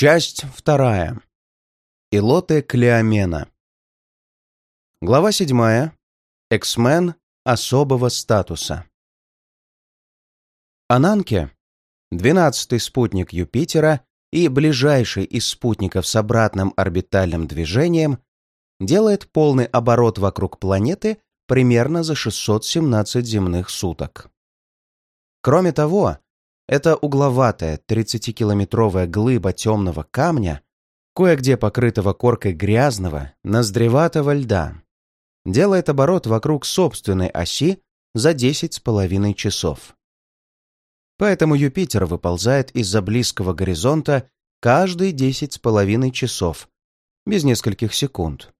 Часть вторая. Илоте Клеомена. Глава седьмая. Эксмен особого статуса. Ананке, двенадцатый спутник Юпитера и ближайший из спутников с обратным орбитальным движением, делает полный оборот вокруг планеты примерно за 617 земных суток. Кроме того, эта угловатая 30-километровая глыба темного камня, кое-где покрытого коркой грязного, ноздреватого льда, делает оборот вокруг собственной оси за 10 с половиной часов. Поэтому Юпитер выползает из-за близкого горизонта каждые 10 с половиной часов, без нескольких секунд.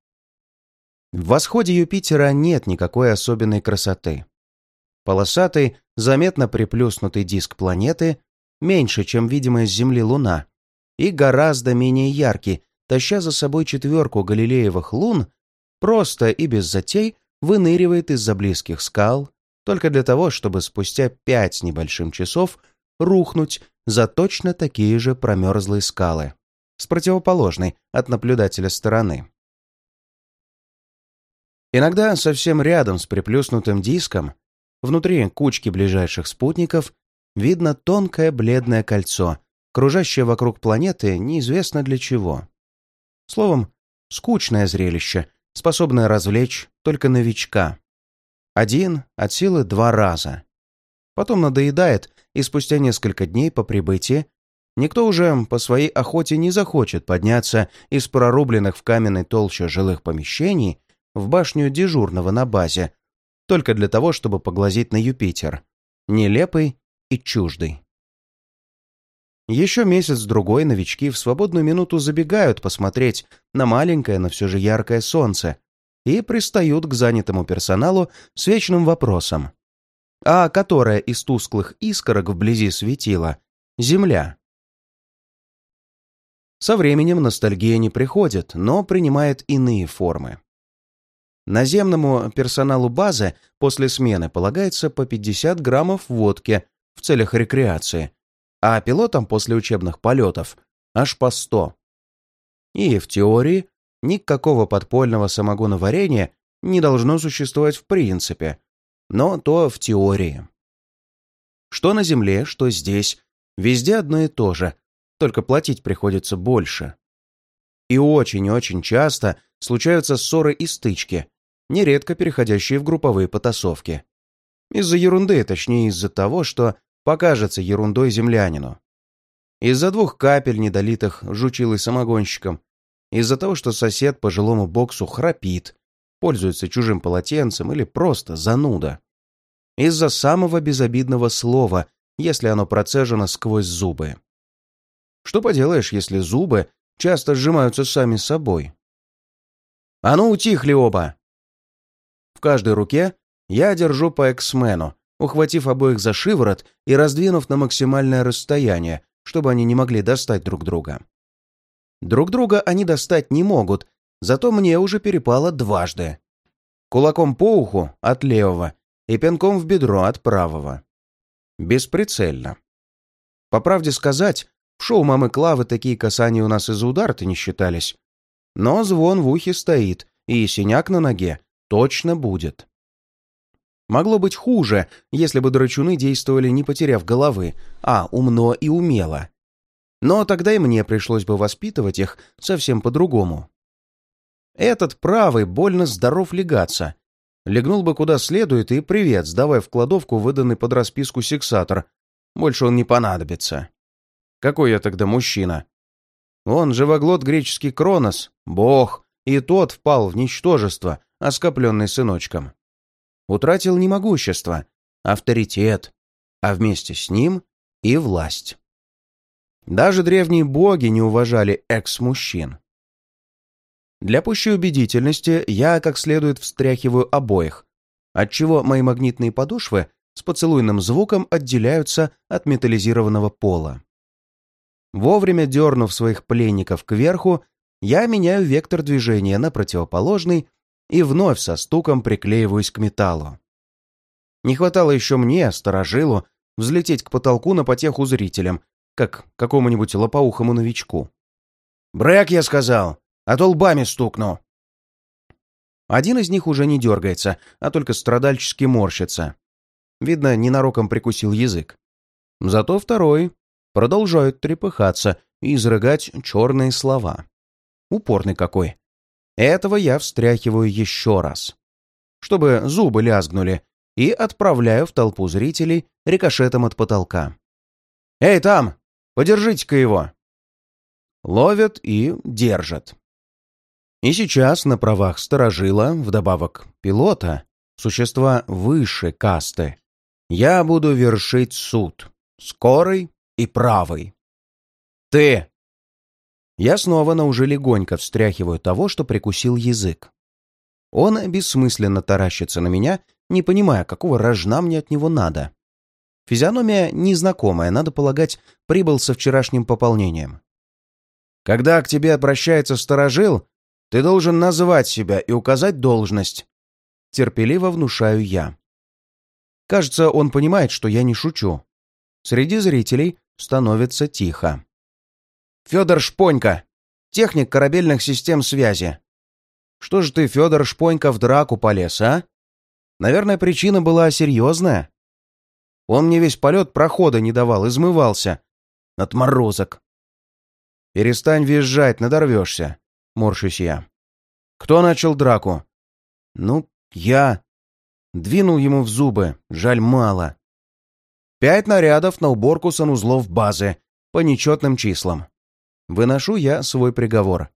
В восходе Юпитера нет никакой особенной красоты. Полосатый, заметно приплюснутый диск планеты меньше, чем видимая с Земли Луна, и гораздо менее яркий, таща за собой четверку галилеевых лун, просто и без затей выныривает из-за близких скал, только для того, чтобы спустя пять небольшим часов рухнуть за точно такие же промерзлые скалы, с противоположной от наблюдателя стороны. Иногда совсем рядом с приплюснутым диском Внутри кучки ближайших спутников видно тонкое бледное кольцо, кружащее вокруг планеты неизвестно для чего. Словом, скучное зрелище, способное развлечь только новичка. Один, от силы два раза. Потом надоедает, и спустя несколько дней по прибытии никто уже по своей охоте не захочет подняться из прорубленных в каменной толще жилых помещений в башню дежурного на базе, только для того, чтобы поглазеть на Юпитер. Нелепый и чуждый. Еще месяц-другой новички в свободную минуту забегают посмотреть на маленькое, но все же яркое солнце и пристают к занятому персоналу с вечным вопросом. А которая из тусклых искорок вблизи светила — Земля? Со временем ностальгия не приходит, но принимает иные формы. Наземному персоналу базы после смены полагается по 50 граммов водки в целях рекреации, а пилотам после учебных полетов аж по 100. И в теории никакого подпольного самогоноварения не должно существовать в принципе, но то в теории. Что на Земле, что здесь, везде одно и то же, только платить приходится больше. И очень-очень часто случаются ссоры и стычки, нередко переходящие в групповые потасовки. Из-за ерунды, точнее из-за того, что покажется ерундой землянину. Из-за двух капель, недолитых жучилой самогонщиком. Из-за того, что сосед по жилому боксу храпит, пользуется чужим полотенцем или просто зануда. Из-за самого безобидного слова, если оно процежено сквозь зубы. Что поделаешь, если зубы часто сжимаются сами собой? «А ну, утихли оба!» В каждой руке я держу по эксмену, ухватив обоих за шиворот и раздвинув на максимальное расстояние, чтобы они не могли достать друг друга. Друг друга они достать не могут, зато мне уже перепало дважды. Кулаком по уху от левого и пинком в бедро от правого. Бесприцельно. По правде сказать, в шоу мамы Клавы такие касания у нас из-за удара-то не считались. Но звон в ухе стоит, и синяк на ноге точно будет. Могло быть хуже, если бы драчуны действовали не потеряв головы, а умно и умело. Но тогда и мне пришлось бы воспитывать их совсем по-другому. Этот правый больно здоров легаться. Легнул бы куда следует и привет, сдавая в кладовку выданный под расписку сексатор. Больше он не понадобится. Какой я тогда мужчина? Он живоглот греческий Кронос, бог, и тот впал в ничтожество, оскопленный сыночком. Утратил не могущество, авторитет, а вместе с ним и власть. Даже древние боги не уважали экс-мужчин. Для пущей убедительности я как следует встряхиваю обоих, отчего мои магнитные подошвы с поцелуйным звуком отделяются от металлизированного пола. Вовремя дернув своих пленников кверху, я меняю вектор движения на противоположный и вновь со стуком приклеиваюсь к металлу. Не хватало еще мне, сторожилу, взлететь к потолку на потеху зрителям, как какому-нибудь лопоухому новичку. «Брэк, я сказал, а то лбами стукну!» Один из них уже не дергается, а только страдальчески морщится. Видно, ненароком прикусил язык. Зато второй продолжает трепыхаться и изрыгать черные слова. Упорный какой. Этого я встряхиваю еще раз. Чтобы зубы лязгнули, и отправляю в толпу зрителей рикошетом от потолка. «Эй, там! Подержите-ка его!» Ловят и держат. И сейчас на правах сторожила, вдобавок пилота, существа выше касты, я буду вершить суд, скорый и правый. Ты! Я снова, но уже легонько встряхиваю того, что прикусил язык. Он бессмысленно таращится на меня, не понимая, какого рожна мне от него надо. Физиономия незнакомая, надо полагать, прибыл со вчерашним пополнением. Когда к тебе обращается сторожил, ты должен назвать себя и указать должность. Терпеливо внушаю я. Кажется, он понимает, что я не шучу. Среди зрителей становится тихо. Федор Шпонька, техник корабельных систем связи. Что же ты, Федор Шпонька, в драку полез, а? Наверное, причина была серьезная. Он мне весь полет прохода не давал, измывался. Отморозок. «Перестань визжать, надорвешься», — морщусь я. «Кто начал драку?» «Ну, я...» Двинул ему в зубы, жаль мало. Пять нарядов на уборку санузлов базы, по нечетным числам. Выношу я свой приговор.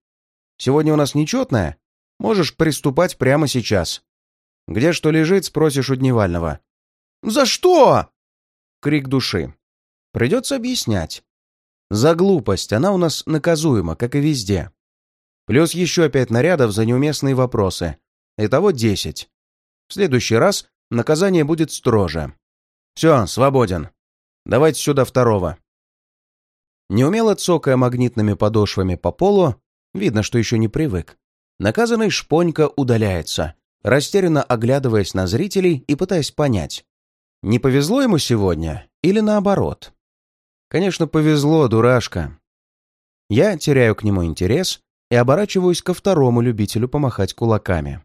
Сегодня у нас нечетное? Можешь приступать прямо сейчас. Где что лежит, спросишь у Дневального. «За что?» Крик души. Придется объяснять. За глупость она у нас наказуема, как и везде. Плюс еще пять нарядов за неуместные вопросы. Итого десять. В следующий раз наказание будет строже. Все, свободен. Давайте сюда второго. Неумело цокая магнитными подошвами по полу, видно, что еще не привык, наказанный шпонька удаляется, растерянно оглядываясь на зрителей и пытаясь понять, не повезло ему сегодня или наоборот. Конечно, повезло, дурашка. Я теряю к нему интерес и оборачиваюсь ко второму любителю помахать кулаками.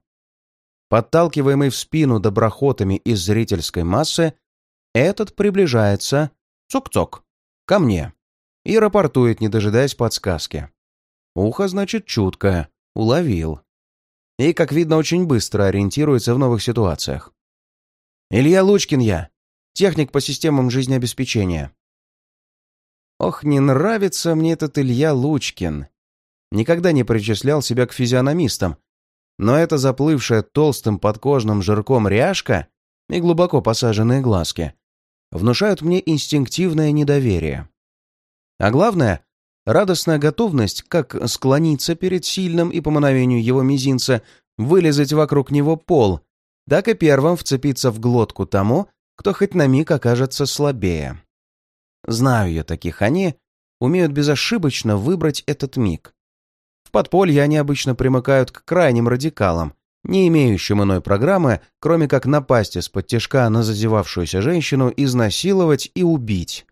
Подталкиваемый в спину доброхотами из зрительской массы, этот приближается, цок-цок, ко мне и рапортует, не дожидаясь подсказки. Ухо, значит, чуткое, уловил. И, как видно, очень быстро ориентируется в новых ситуациях. «Илья Лучкин я, техник по системам жизнеобеспечения». Ох, не нравится мне этот Илья Лучкин. Никогда не причислял себя к физиономистам, но эта заплывшая толстым подкожным жирком ряжка и глубоко посаженные глазки внушают мне инстинктивное недоверие. А главное, радостная готовность как склониться перед сильным и по мановению его мизинца вылезать вокруг него пол, так и первым вцепиться в глотку тому, кто хоть на миг окажется слабее. Знаю я таких, они умеют безошибочно выбрать этот миг. В подполье они обычно примыкают к крайним радикалам, не имеющим иной программы, кроме как напасть из-под тяжка на зазевавшуюся женщину, изнасиловать и убить.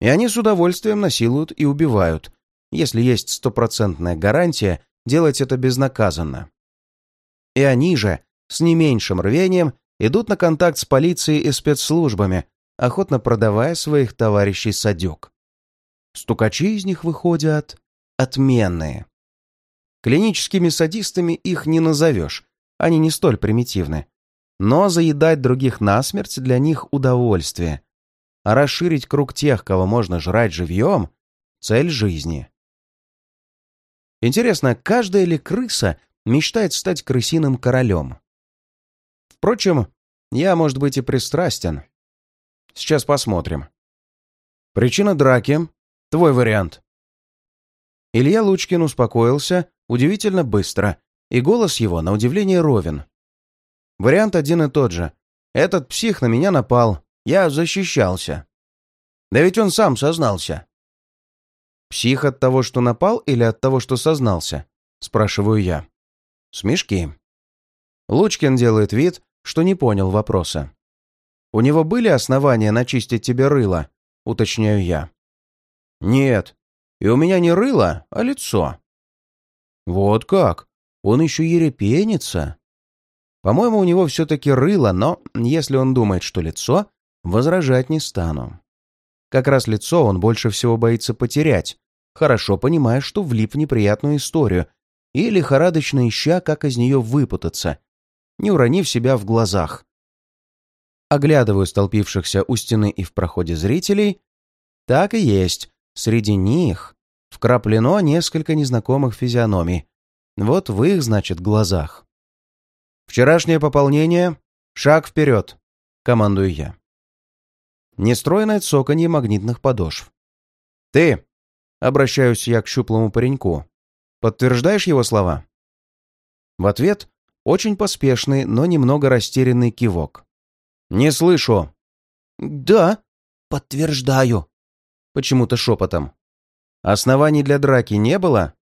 И они с удовольствием насилуют и убивают, если есть стопроцентная гарантия делать это безнаказанно. И они же, с не меньшим рвением, идут на контакт с полицией и спецслужбами, охотно продавая своих товарищей садюк. Стукачи из них выходят отменные. Клиническими садистами их не назовешь, они не столь примитивны. Но заедать других насмерть для них удовольствие. А расширить круг тех, кого можно жрать живьем — цель жизни. Интересно, каждая ли крыса мечтает стать крысиным королем? Впрочем, я, может быть, и пристрастен. Сейчас посмотрим. Причина драки — твой вариант. Илья Лучкин успокоился удивительно быстро, и голос его, на удивление, ровен. Вариант один и тот же. Этот псих на меня напал. Я защищался. Да ведь он сам сознался. Псих от того, что напал, или от того, что сознался? Спрашиваю я. Смешки. Лучкин делает вид, что не понял вопроса. У него были основания начистить тебе рыло, уточняю я. Нет. И у меня не рыло, а лицо. Вот как? Он еще ерепенится. По-моему, у него все-таки рыло, но если он думает, что лицо, возражать не стану. Как раз лицо он больше всего боится потерять, хорошо понимая, что влип в неприятную историю, и лихорадочно ища, как из нее выпутаться, не уронив себя в глазах. Оглядываю столпившихся у стены и в проходе зрителей. Так и есть. Среди них вкраплено несколько незнакомых физиономий. Вот в их, значит, глазах. «Вчерашнее пополнение. Шаг вперед!» — командую я. Нестройное цоканье магнитных подошв. «Ты!» — обращаюсь я к щуплому пареньку. «Подтверждаешь его слова?» В ответ очень поспешный, но немного растерянный кивок. «Не слышу». «Да, подтверждаю», — почему-то шепотом. «Оснований для драки не было?»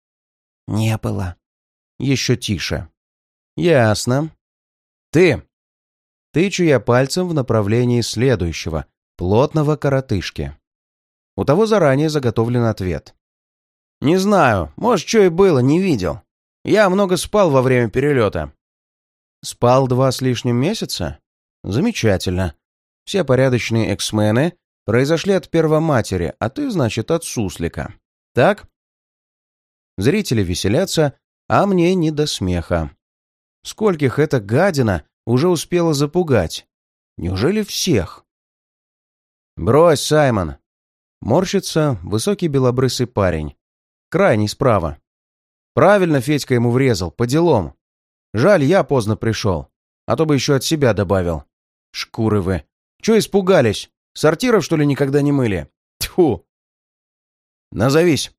«Не было». Еще тише. «Ясно. Ты!» Тычу я пальцем в направлении следующего, плотного коротышки. У того заранее заготовлен ответ. «Не знаю, может, что и было, не видел. Я много спал во время перелета». «Спал два с лишним месяца? Замечательно. Все порядочные эксмены произошли от первоматери, а ты, значит, от суслика. Так?» Зрители веселятся, а мне не до смеха. Скольких эта гадина уже успела запугать? Неужели всех? «Брось, Саймон!» Морщится высокий белобрысый парень. Крайний справа. Правильно Федька ему врезал, по делам. Жаль, я поздно пришел. А то бы еще от себя добавил. Шкуры вы. Че испугались? Сортиров, что ли, никогда не мыли? Тьфу! Назовись.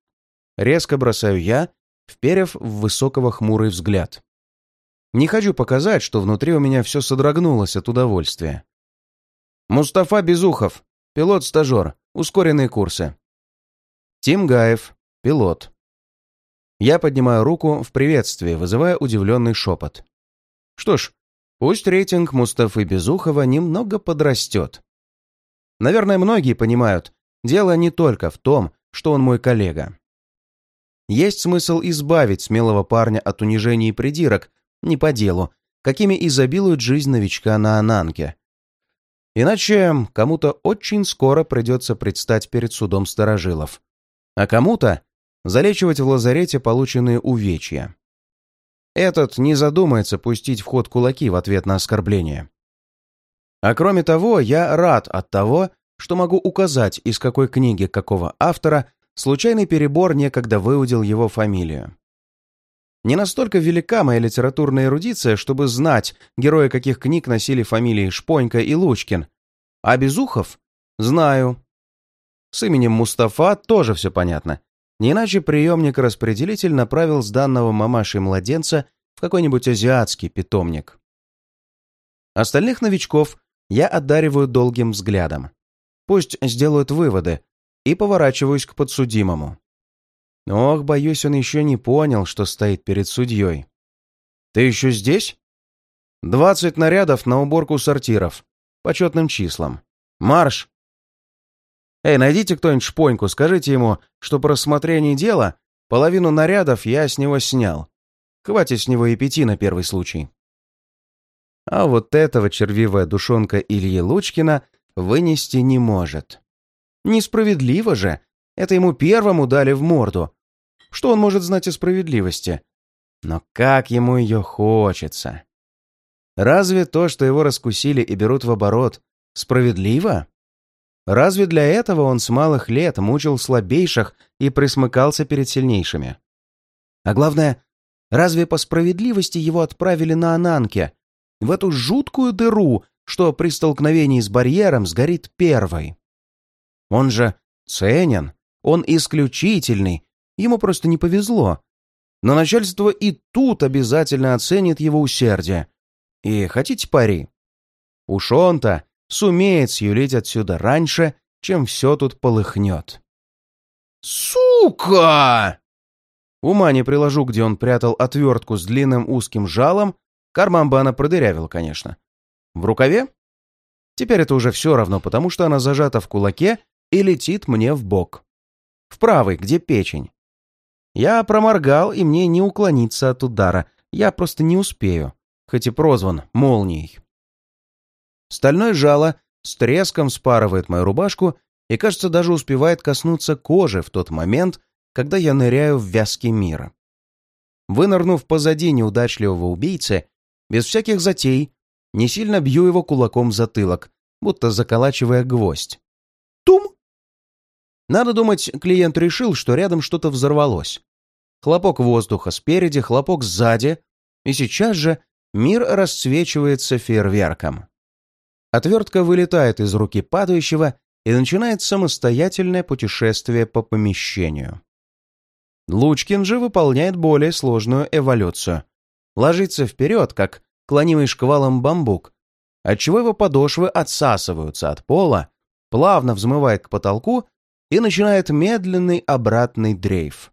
Резко бросаю я, вперев в высокого хмурый взгляд. Не хочу показать, что внутри у меня все содрогнулось от удовольствия. Мустафа Безухов, пилот-стажер, ускоренные курсы. Тим Гаев, пилот. Я поднимаю руку в приветствии, вызывая удивленный шепот. Что ж, пусть рейтинг Мустафы Безухова немного подрастет. Наверное, многие понимают, дело не только в том, что он мой коллега. Есть смысл избавить смелого парня от унижений и придирок, не по делу, какими изобилует жизнь новичка на Ананке. Иначе кому-то очень скоро придется предстать перед судом старожилов. А кому-то залечивать в лазарете полученные увечья. Этот не задумается пустить в ход кулаки в ответ на оскорбление. А кроме того, я рад от того, что могу указать, из какой книги какого автора случайный перебор некогда выудил его фамилию. Не настолько велика моя литературная эрудиция, чтобы знать, герои каких книг носили фамилии Шпонька и Лучкин. А Безухов? Знаю. С именем Мустафа тоже все понятно. Не иначе приемник-распределитель направил с данного мамашей младенца в какой-нибудь азиатский питомник. Остальных новичков я одариваю долгим взглядом. Пусть сделают выводы, и поворачиваюсь к подсудимому. Ох, боюсь, он еще не понял, что стоит перед судьей. «Ты еще здесь?» «Двадцать нарядов на уборку сортиров. Почетным числам. Марш!» «Эй, найдите кто-нибудь шпоньку, скажите ему, что по рассмотрении дела половину нарядов я с него снял. Хватит с него и пяти на первый случай». А вот этого червивая душонка Ильи Лучкина вынести не может. Несправедливо же. Это ему первому дали в морду. Что он может знать о справедливости? Но как ему ее хочется. Разве то, что его раскусили и берут в оборот, справедливо? Разве для этого он с малых лет мучил слабейших и присмыкался перед сильнейшими? А главное, разве по справедливости его отправили на Ананке, в эту жуткую дыру, что при столкновении с барьером сгорит первой? Он же ценен, он исключительный, ему просто не повезло. Но начальство и тут обязательно оценит его усердие. И хотите пари? Уж он-то сумеет съюлить отсюда раньше, чем все тут полыхнет. «Сука!» Ума не приложу, где он прятал отвертку с длинным узким жалом, карман бы она продырявила, конечно. В рукаве? Теперь это уже все равно, потому что она зажата в кулаке и летит мне в бок. В правый, где печень. Я проморгал, и мне не уклониться от удара. Я просто не успею, хоть и прозван молнией. Стальное жало с треском спарывает мою рубашку и, кажется, даже успевает коснуться кожи в тот момент, когда я ныряю в вязкий мир. Вынырнув позади неудачливого убийцы, без всяких затей, не сильно бью его кулаком в затылок, будто заколачивая гвоздь. Надо думать, клиент решил, что рядом что-то взорвалось. Хлопок воздуха спереди, хлопок сзади, и сейчас же мир расцвечивается фейерверком. Отвертка вылетает из руки падающего и начинает самостоятельное путешествие по помещению. Лучкин же выполняет более сложную эволюцию. Ложится вперед, как клонимый шквалом бамбук, отчего его подошвы отсасываются от пола, плавно взмывает к потолку и начинает медленный обратный дрейф.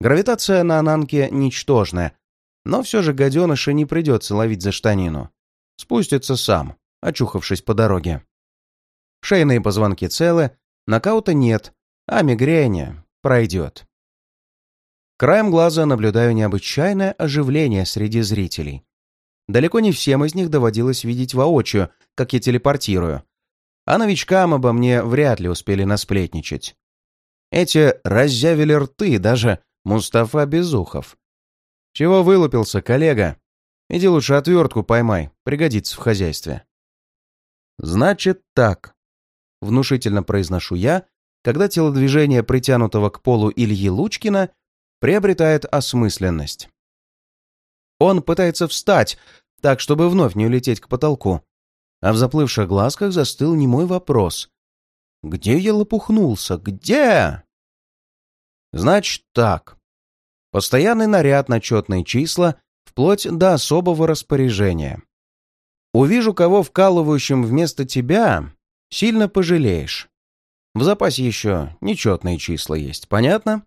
Гравитация на Ананке ничтожная, но все же гаденыша не придется ловить за штанину. Спустится сам, очухавшись по дороге. Шейные позвонки целы, нокаута нет, а мигрень пройдет. Краем глаза наблюдаю необычайное оживление среди зрителей. Далеко не всем из них доводилось видеть воочию, как я телепортирую. А новичкам обо мне вряд ли успели насплетничать. Эти разъявили рты даже Мустафа Безухов. «Чего вылупился, коллега? Иди лучше отвертку поймай, пригодится в хозяйстве». «Значит так», — внушительно произношу я, когда телодвижение притянутого к полу Ильи Лучкина приобретает осмысленность. Он пытается встать, так, чтобы вновь не улететь к потолку. А в заплывших глазках застыл немой вопрос. «Где я лопухнулся? Где?» «Значит так. Постоянный наряд на четные числа, вплоть до особого распоряжения. Увижу кого вкалывающим вместо тебя, сильно пожалеешь. В запасе еще нечетные числа есть, понятно?»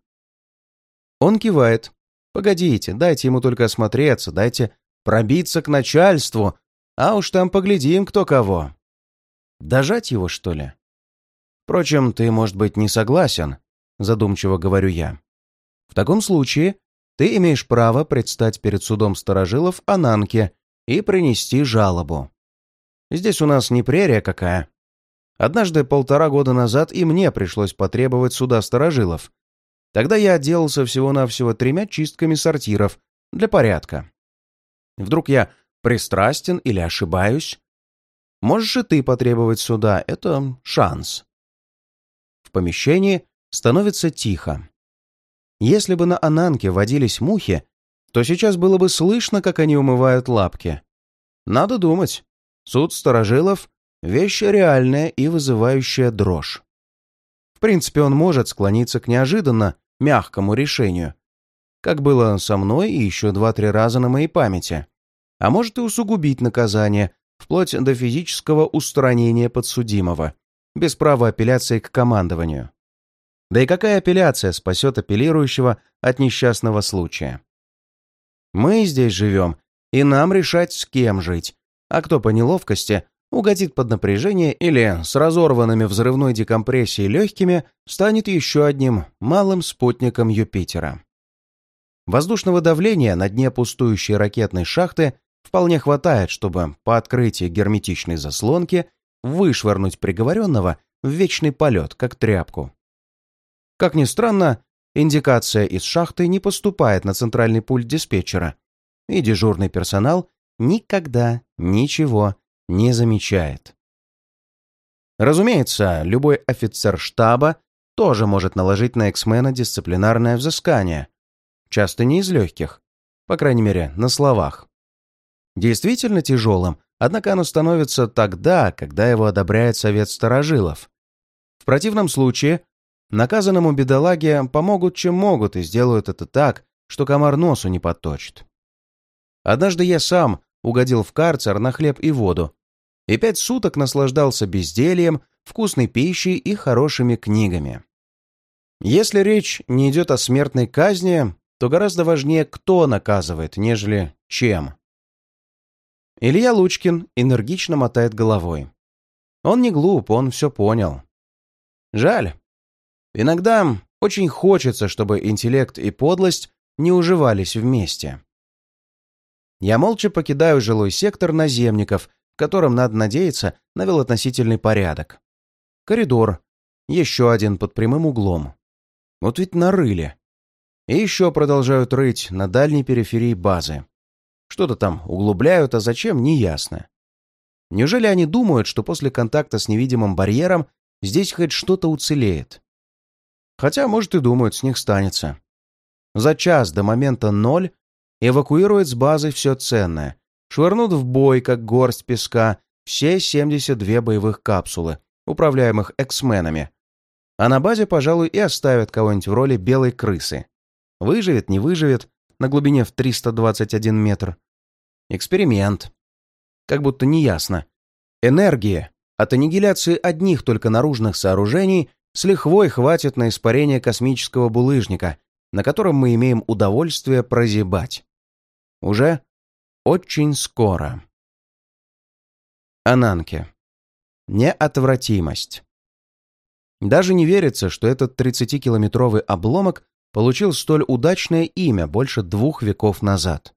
Он кивает. «Погодите, дайте ему только осмотреться, дайте пробиться к начальству, а уж там поглядим, кто кого. Дожать его, что ли?» «Впрочем, ты, может быть, не согласен», — задумчиво говорю я. «В таком случае ты имеешь право предстать перед судом старожилов Ананке и принести жалобу. Здесь у нас не прерия какая. Однажды полтора года назад и мне пришлось потребовать суда старожилов, Тогда я отделался всего-навсего тремя чистками сортиров для порядка. Вдруг я пристрастен или ошибаюсь? Можешь и ты потребовать суда, это шанс. В помещении становится тихо. Если бы на Ананке водились мухи, то сейчас было бы слышно, как они умывают лапки. Надо думать. Суд старожилов — вещь реальная и вызывающая дрожь. В принципе, он может склониться к неожиданно мягкому решению, как было со мной и еще два-три раза на моей памяти, а может и усугубить наказание, вплоть до физического устранения подсудимого, без права апелляции к командованию. Да и какая апелляция спасет апеллирующего от несчастного случая? Мы здесь живем, и нам решать, с кем жить, а кто по неловкости угодит под напряжение или с разорванными взрывной декомпрессией легкими станет еще одним малым спутником Юпитера. Воздушного давления на дне пустующей ракетной шахты вполне хватает, чтобы по открытии герметичной заслонки вышвырнуть приговоренного в вечный полет, как тряпку. Как ни странно, индикация из шахты не поступает на центральный пульт диспетчера, и дежурный персонал никогда ничего не замечает. Разумеется, любой офицер штаба тоже может наложить на эксмена дисциплинарное взыскание. Часто не из легких, по крайней мере, на словах. Действительно тяжелым, однако оно становится тогда, когда его одобряет совет старожилов. В противном случае наказанному бедолаге помогут чем могут и сделают это так, что комар носу не подточит. Однажды я сам угодил в карцер на хлеб и воду, и пять суток наслаждался бездельем, вкусной пищей и хорошими книгами. Если речь не идет о смертной казни, то гораздо важнее, кто наказывает, нежели чем. Илья Лучкин энергично мотает головой. Он не глуп, он все понял. Жаль. Иногда Очень хочется, чтобы интеллект и подлость не уживались вместе. Я молча покидаю жилой сектор наземников, в котором, надо надеяться, навел относительный порядок. Коридор. Еще один под прямым углом. Вот ведь нарыли. И еще продолжают рыть на дальней периферии базы. Что-то там углубляют, а зачем, неясно. Неужели они думают, что после контакта с невидимым барьером здесь хоть что-то уцелеет? Хотя, может, и думают, с них станется. За час до момента ноль эвакуируют с базы все ценное, швырнут в бой, как горсть песка, все 72 боевых капсулы, управляемых эксменами. А на базе, пожалуй, и оставят кого-нибудь в роли белой крысы. Выживет, не выживет, на глубине в 321 метр. Эксперимент. Как будто неясно. Энергии от аннигиляции одних только наружных сооружений с лихвой хватит на испарение космического булыжника, на котором мы имеем удовольствие прозябать. Уже очень скоро. Ананке. Неотвратимость. Даже не верится, что этот 30-километровый обломок получил столь удачное имя больше двух веков назад.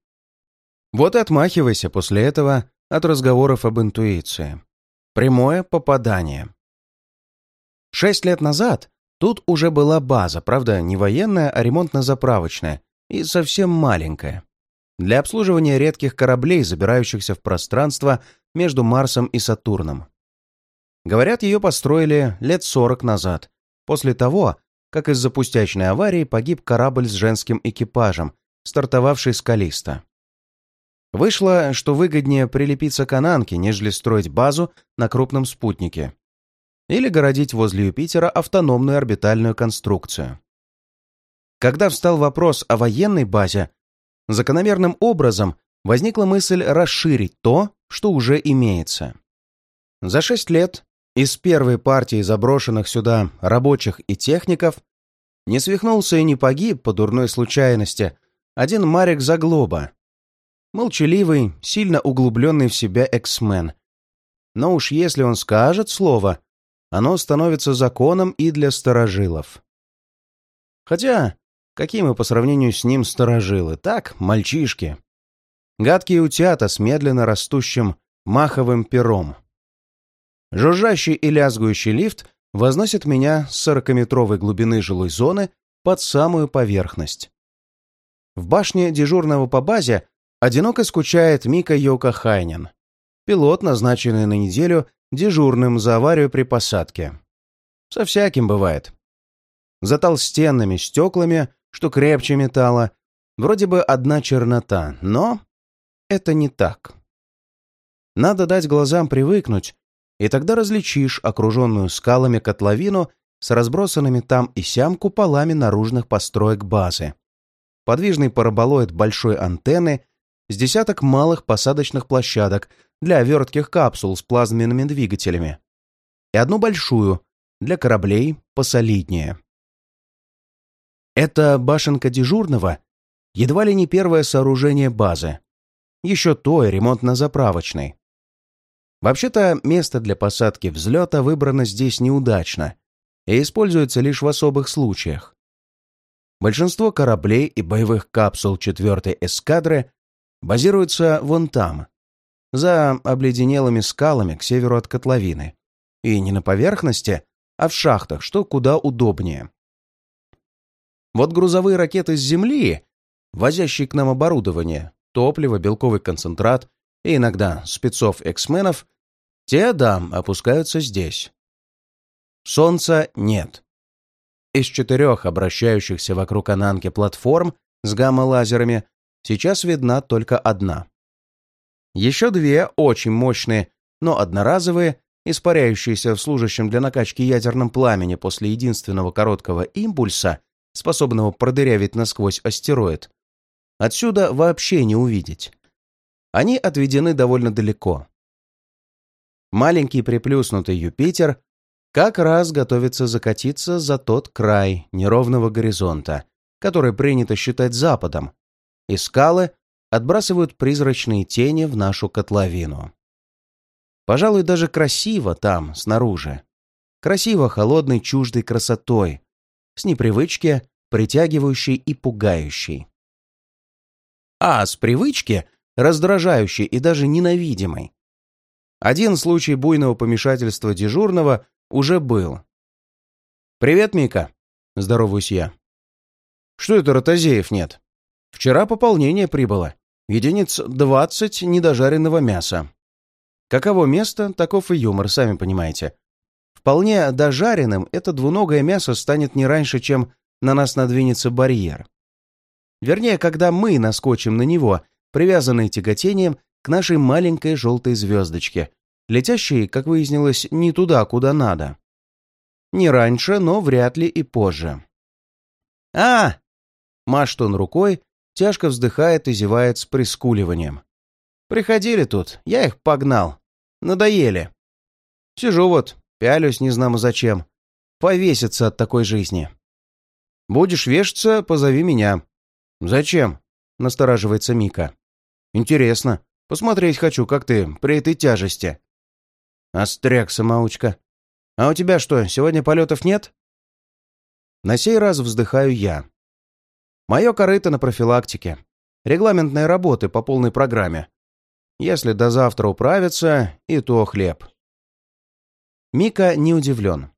Вот и отмахивайся после этого от разговоров об интуиции. Прямое попадание. Шесть лет назад тут уже была база, правда, не военная, а ремонтно-заправочная и совсем маленькая. Для обслуживания редких кораблей, забирающихся в пространство между Марсом и Сатурном. Говорят, ее построили лет сорок назад, после того, как из-за пустячной аварии погиб корабль с женским экипажем, стартовавший с Калиста. Вышло, что выгоднее прилепиться к Ананке, нежели строить базу на крупном спутнике. Или городить возле Юпитера автономную орбитальную конструкцию. Когда встал вопрос о военной базе, закономерным образом возникла мысль расширить то, что уже имеется. За шесть лет из первой партии заброшенных сюда рабочих и техников не свихнулся и не погиб по дурной случайности один Марик Заглоба. Молчаливый, сильно углубленный в себя эксмен. Но уж если он скажет слово, оно становится законом и для старожилов. Хотя, какие мы по сравнению с ним старожилы? Так, мальчишки. Гадкие утята с медленно растущим маховым пером. Жужжащий и лязгующий лифт возносит меня с сорокаметровой глубины жилой зоны под самую поверхность. В башне дежурного по базе одиноко скучает Мика Йока Хайнен, пилот, назначенный на неделю дежурным за аварию при посадке. Со всяким бывает. За толстенными стеклами, что крепче металла, вроде бы одна чернота, но это не так. Надо дать глазам привыкнуть и тогда различишь окруженную скалами котловину с разбросанными там и сям куполами наружных построек базы. Подвижный параболоид большой антенны с десяток малых посадочных площадок для вертких капсул с плазменными двигателями и одну большую для кораблей посолиднее. Это башенка дежурного едва ли не первое сооружение базы. Еще той ремонтно-заправочной. Вообще-то, место для посадки взлета выбрано здесь неудачно и используется лишь в особых случаях. Большинство кораблей и боевых капсул 4-й эскадры базируются вон там, за обледенелыми скалами к северу от котловины. И не на поверхности, а в шахтах, что куда удобнее. Вот грузовые ракеты с Земли, возящие к нам оборудование, топливо, белковый концентрат и иногда спецов-эксменов, те, да, опускаются здесь. Солнца нет. Из четырех обращающихся вокруг Ананки платформ с гамма-лазерами сейчас видна только одна. Еще две, очень мощные, но одноразовые, испаряющиеся в служащем для накачки ядерном пламени после единственного короткого импульса, способного продырявить насквозь астероид, отсюда вообще не увидеть. Они отведены довольно далеко. Маленький приплюснутый Юпитер как раз готовится закатиться за тот край неровного горизонта, который принято считать западом, и скалы отбрасывают призрачные тени в нашу котловину. Пожалуй, даже красиво там, снаружи. Красиво холодной чуждой красотой, с непривычки притягивающей и пугающей. А с привычки раздражающей и даже ненавидимой. Один случай буйного помешательства дежурного уже был. «Привет, Мика!» — здороваюсь я. «Что это ротозеев нет? Вчера пополнение прибыло. Единиц двадцать недожаренного мяса. Каково место, таков и юмор, сами понимаете. Вполне дожаренным это двуногое мясо станет не раньше, чем на нас надвинется барьер. Вернее, когда мы наскочим на него, привязанные тяготением к нашей маленькой желтой звездочке, летящей, как выяснилось, не туда, куда надо. Не раньше, но вряд ли и позже. «А!» — машет он рукой, тяжко вздыхает и зевает с прискуливанием. «Приходили тут, я их погнал. Надоели. Сижу вот, пялюсь не знамо зачем. Повеситься от такой жизни». «Будешь вешаться, позови меня». «Зачем?» — настораживается Мика. «Интересно. Посмотреть хочу, как ты при этой тяжести». «Остряк, самоучка. А у тебя что, сегодня полетов нет?» На сей раз вздыхаю я. Мое корыто на профилактике. Регламентные работы по полной программе. Если до завтра управиться, и то хлеб. Мика не удивлен.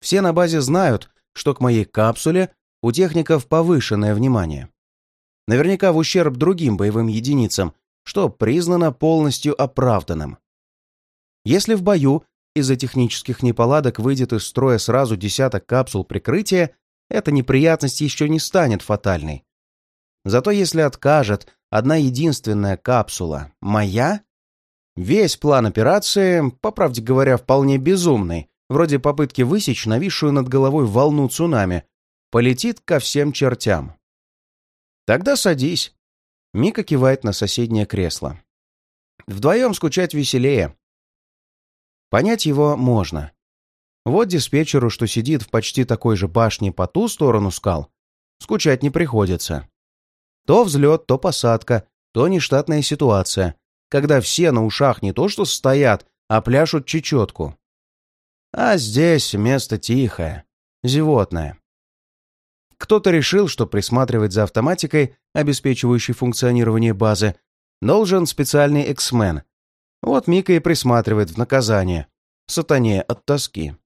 Все на базе знают, что к моей капсуле у техников повышенное внимание. Наверняка в ущерб другим боевым единицам, что признано полностью оправданным. Если в бою из-за технических неполадок выйдет из строя сразу десяток капсул прикрытия, эта неприятность еще не станет фатальной. Зато если откажет одна единственная капсула «моя», весь план операции, по правде говоря, вполне безумный, вроде попытки высечь нависшую над головой волну цунами, полетит ко всем чертям. «Тогда садись». Мика кивает на соседнее кресло. «Вдвоем скучать веселее». Понять его можно. Вот диспетчеру, что сидит в почти такой же башне по ту сторону скал, скучать не приходится. То взлет, то посадка, то нештатная ситуация, когда все на ушах не то что стоят, а пляшут чечетку. А здесь место тихое, зевотное. Кто-то решил, что присматривать за автоматикой, обеспечивающей функционирование базы, должен специальный эксмен. Вот Мика и присматривает в наказание, сатане от тоски.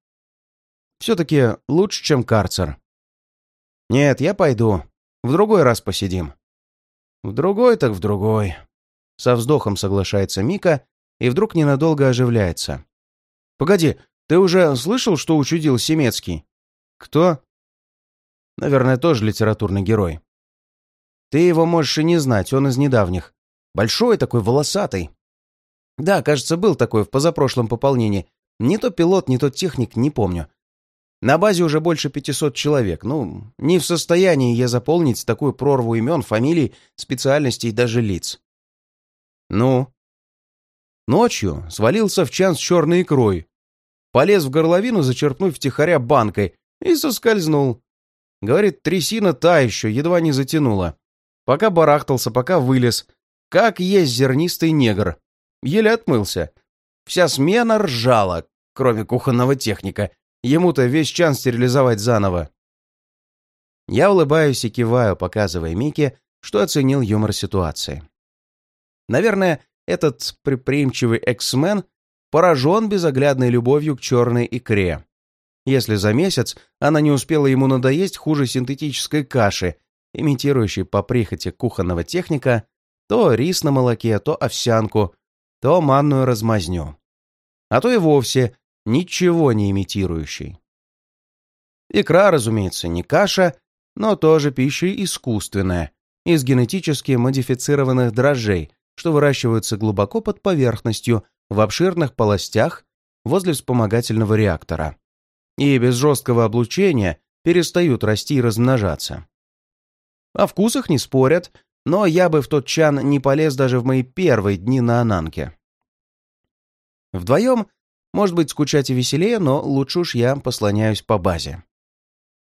Все-таки лучше, чем карцер. Нет, я пойду. В другой раз посидим. В другой так в другой. Со вздохом соглашается Мика и вдруг ненадолго оживляется. Погоди, ты уже слышал, что учудил Семецкий? Кто? Наверное, тоже литературный герой. Ты его можешь и не знать, он из недавних. Большой такой, волосатый. Да, кажется, был такой в позапрошлом пополнении. Не то пилот, не то техник, не помню. На базе уже больше 500 человек. Ну, не в состоянии я заполнить такую прорву имен, фамилий, специальностей и даже лиц. Ну? Ночью свалился в чан с черной икрой, полез в горловину, зачерпнув втихаря банкой, и соскользнул. Говорит, трясина та еще, едва не затянула. Пока барахтался, пока вылез. Как есть зернистый негр. Еле отмылся. Вся смена ржала, кроме кухонного техника. Ему-то весь чан стерилизовать заново. Я улыбаюсь и киваю, показывая Мике, что оценил юмор ситуации. Наверное, этот предприимчивый эксмен поражен безоглядной любовью к черной икре. Если за месяц она не успела ему надоесть хуже синтетической каши, имитирующей по прихоти кухонного техника, то рис на молоке, то овсянку, то манную размазню. А то и вовсе ничего не имитирующий. Икра, разумеется, не каша, но тоже пища искусственная, из генетически модифицированных дрожжей, что выращиваются глубоко под поверхностью в обширных полостях возле вспомогательного реактора. И без жесткого облучения перестают расти и размножаться. О вкусах не спорят, но я бы в тот чан не полез даже в мои первые дни на Ананке. Вдвоем, может быть, скучать и веселее, но лучше уж я послоняюсь по базе.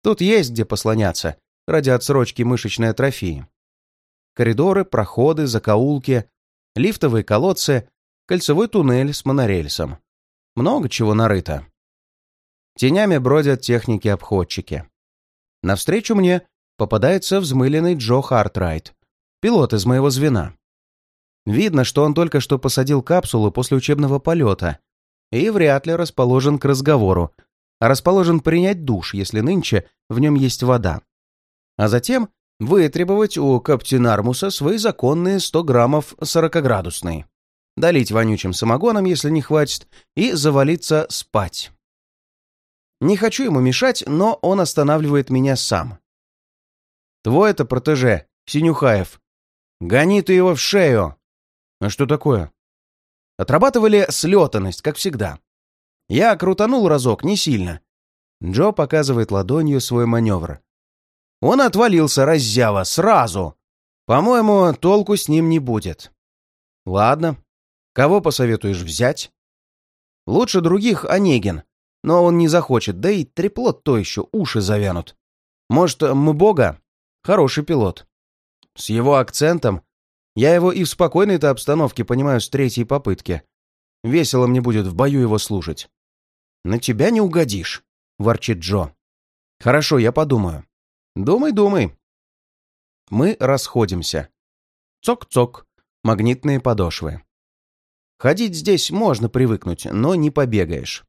Тут есть где послоняться ради отсрочки мышечной атрофии. Коридоры, проходы, закоулки, лифтовые колодцы, кольцевой туннель с монорельсом. Много чего нарыто. Тенями бродят техники-обходчики. Навстречу мне попадается взмыленный Джо Хартрайт, пилот из моего звена. Видно, что он только что посадил капсулу после учебного полета и вряд ли расположен к разговору, а расположен принять душ, если нынче в нем есть вода. А затем вытребовать у Каптинармуса свои законные 100 граммов 40-градусной, долить вонючим самогоном, если не хватит, и завалиться спать. Не хочу ему мешать, но он останавливает меня сам. «Твой это протеже, Синюхаев. Гони ты его в шею!» «А что такое?» Отрабатывали слетанность, как всегда. Я крутанул разок, не сильно. Джо показывает ладонью свой маневр. Он отвалился, раззява, сразу. По-моему, толку с ним не будет. Ладно. Кого посоветуешь взять? Лучше других Онегин. Но он не захочет, да и треплот то еще, уши завянут. Может, Мбога? Хороший пилот. С его акцентом я его и в спокойной-то обстановке понимаю с третьей попытки. Весело мне будет в бою его слушать. «На тебя не угодишь», — ворчит Джо. «Хорошо, я подумаю». «Думай, думай». Мы расходимся. Цок-цок, магнитные подошвы. Ходить здесь можно привыкнуть, но не побегаешь.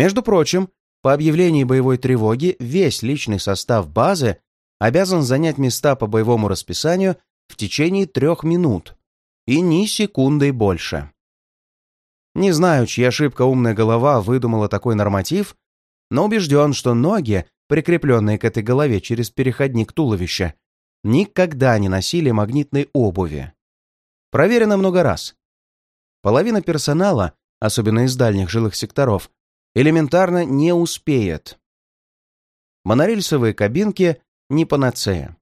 Между прочим, по объявлении боевой тревоги весь личный состав базы обязан занять места по боевому расписанию в течение трех минут и ни секундой больше. Не знаю, чья ошибка умная голова выдумала такой норматив, но убежден, что ноги, прикрепленные к этой голове через переходник туловища, никогда не носили магнитной обуви. Проверено много раз. Половина персонала, особенно из дальних жилых секторов, элементарно не успеет. Монорельсовые кабинки не панацея.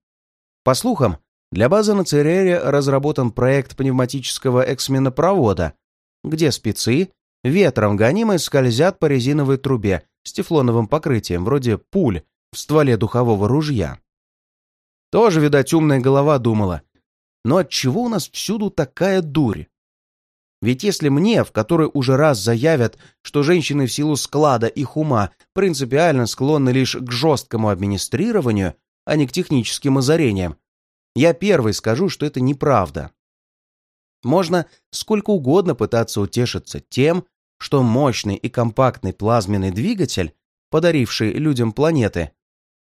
По слухам, для базы на Церере разработан проект пневматического эксменопровода, где спецы, ветром гонимые, скользят по резиновой трубе с тефлоновым покрытием, вроде пуль в стволе духового ружья. Тоже, видать, умная голова думала. Но отчего у нас всюду такая дурь? Ведь если мне, в который уже раз заявят, что женщины в силу склада их ума принципиально склонны лишь к жесткому администрированию, а не к техническим озарениям, я первый скажу, что это неправда. Можно сколько угодно пытаться утешиться тем, что мощный и компактный плазменный двигатель, подаривший людям планеты,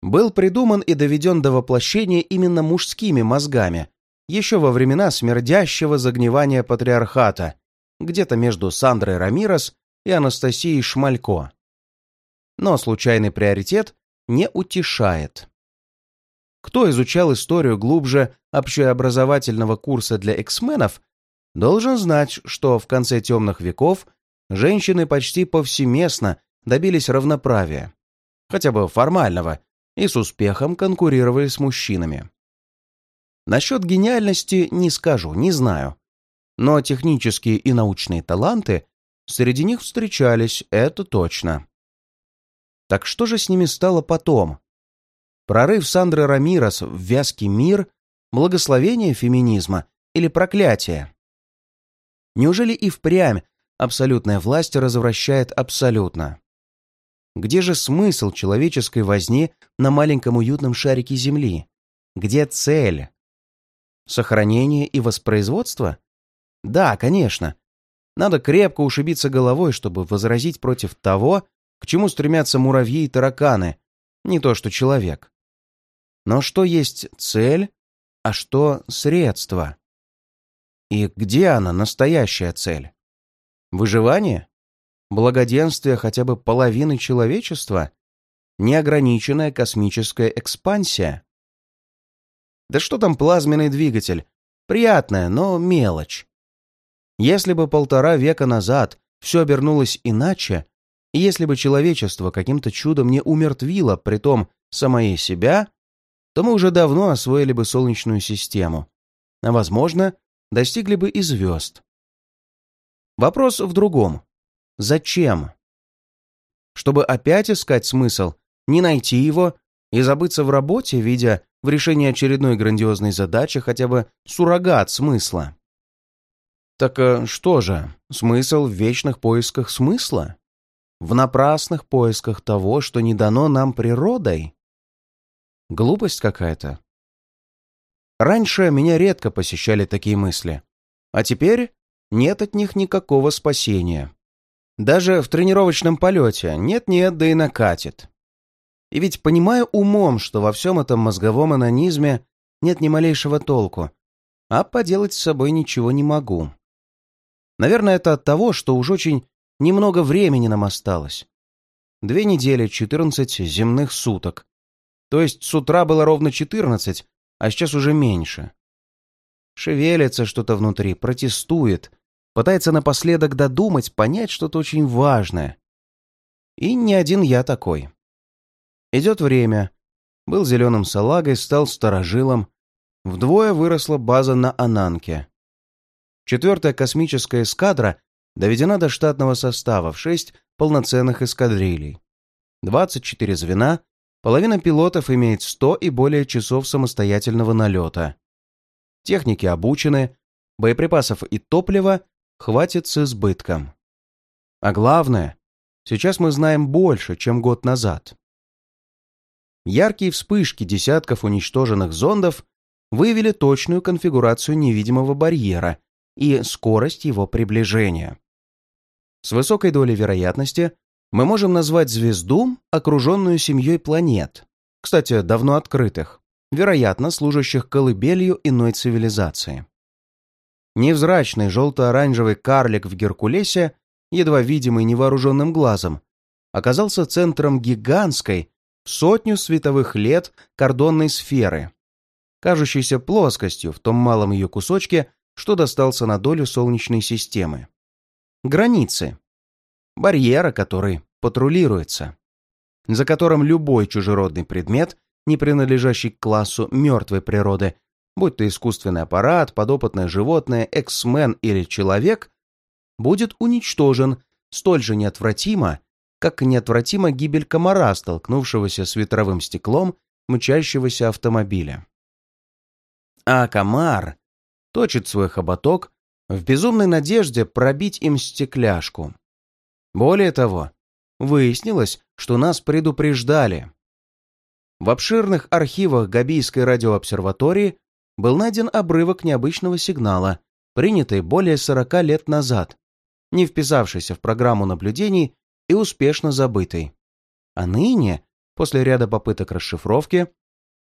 был придуман и доведен до воплощения именно мужскими мозгами, еще во времена смердящего загнивания патриархата, где-то между Сандрой Рамирос и Анастасией Шмалько. Но случайный приоритет не утешает. Кто изучал историю глубже общеобразовательного курса для эксменов, должен знать, что в конце темных веков женщины почти повсеместно добились равноправия, хотя бы формального, и с успехом конкурировали с мужчинами. Насчет гениальности не скажу, не знаю. Но технические и научные таланты среди них встречались, это точно. Так что же с ними стало потом? Прорыв Сандры Рамирос в вязкий мир, благословение феминизма или проклятие? Неужели и впрямь абсолютная власть развращает абсолютно? Где же смысл человеческой возни на маленьком уютном шарике Земли? Где цель? Сохранение и воспроизводство? Да, конечно. Надо крепко ушибиться головой, чтобы возразить против того, к чему стремятся муравьи и тараканы, не то что человек. Но что есть цель, а что средство? И где она, настоящая цель? Выживание? Благоденствие хотя бы половины человечества? Неограниченная космическая экспансия? Да что там плазменный двигатель? Приятная, но мелочь. Если бы полтора века назад все обернулось иначе, если бы человечество каким-то чудом не умертвило, притом самое себя, то мы уже давно освоили бы Солнечную систему, а, возможно, достигли бы и звезд. Вопрос в другом. Зачем? Чтобы опять искать смысл, не найти его и забыться в работе, видя в решении очередной грандиозной задачи хотя бы суррогат смысла. Так э, что же, смысл в вечных поисках смысла? В напрасных поисках того, что не дано нам природой? Глупость какая-то. Раньше меня редко посещали такие мысли, а теперь нет от них никакого спасения. Даже в тренировочном полете нет-нет, да и накатит. И ведь понимаю умом, что во всем этом мозговом анонизме нет ни малейшего толку, а поделать с собой ничего не могу. Наверное, это от того, что уж очень немного времени нам осталось. Две недели, 14 земных суток. То есть с утра было ровно 14, а сейчас уже меньше. Шевелится что-то внутри, протестует, пытается напоследок додумать, понять что-то очень важное. И не один я такой. Идет время. Был зеленым салагой, стал старожилом. Вдвое выросла база на Ананке. Четвертая космическая эскадра доведена до штатного состава в шесть полноценных эскадрилей. 24 звена, половина пилотов имеет 100 и более часов самостоятельного налета. Техники обучены, боеприпасов и топлива хватит с избытком. А главное, сейчас мы знаем больше, чем год назад. Яркие вспышки десятков уничтоженных зондов выявили точную конфигурацию невидимого барьера и скорость его приближения. С высокой долей вероятности мы можем назвать звезду, окруженную семьей планет, кстати, давно открытых, вероятно, служащих колыбелью иной цивилизации. Невзрачный желто-оранжевый карлик в Геркулесе, едва видимый невооруженным глазом, оказался центром гигантской, сотню световых лет кордонной сферы, кажущейся плоскостью в том малом ее кусочке, что достался на долю Солнечной системы. Границы. Барьера, который патрулируется, за которым любой чужеродный предмет, не принадлежащий к классу мертвой природы, будь то искусственный аппарат, подопытное животное, эксмен или человек, будет уничтожен столь же неотвратимо, как неотвратима гибель комара, столкнувшегося с ветровым стеклом мчащегося автомобиля. А комар точит свой хоботок в безумной надежде пробить им стекляшку. Более того, выяснилось, что нас предупреждали. В обширных архивах Габийской радиообсерватории был найден обрывок необычного сигнала, принятый более 40 лет назад, не вписавшийся в программу наблюдений и успешно забытый. А ныне, после ряда попыток расшифровки,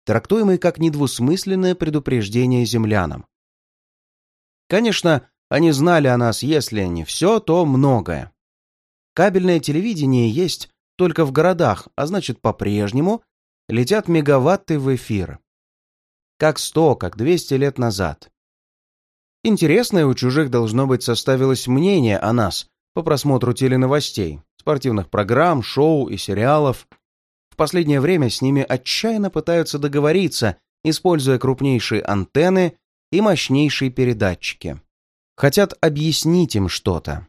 трактуемый как недвусмысленное предупреждение землянам. Конечно, они знали о нас, если не все, то многое. Кабельное телевидение есть только в городах, а значит, по-прежнему летят мегаватты в эфир. Как сто, как двести лет назад. Интересное у чужих должно быть составилось мнение о нас по просмотру теленовостей, спортивных программ, шоу и сериалов. В последнее время с ними отчаянно пытаются договориться, используя крупнейшие антенны и мощнейшие передатчики. Хотят объяснить им что-то.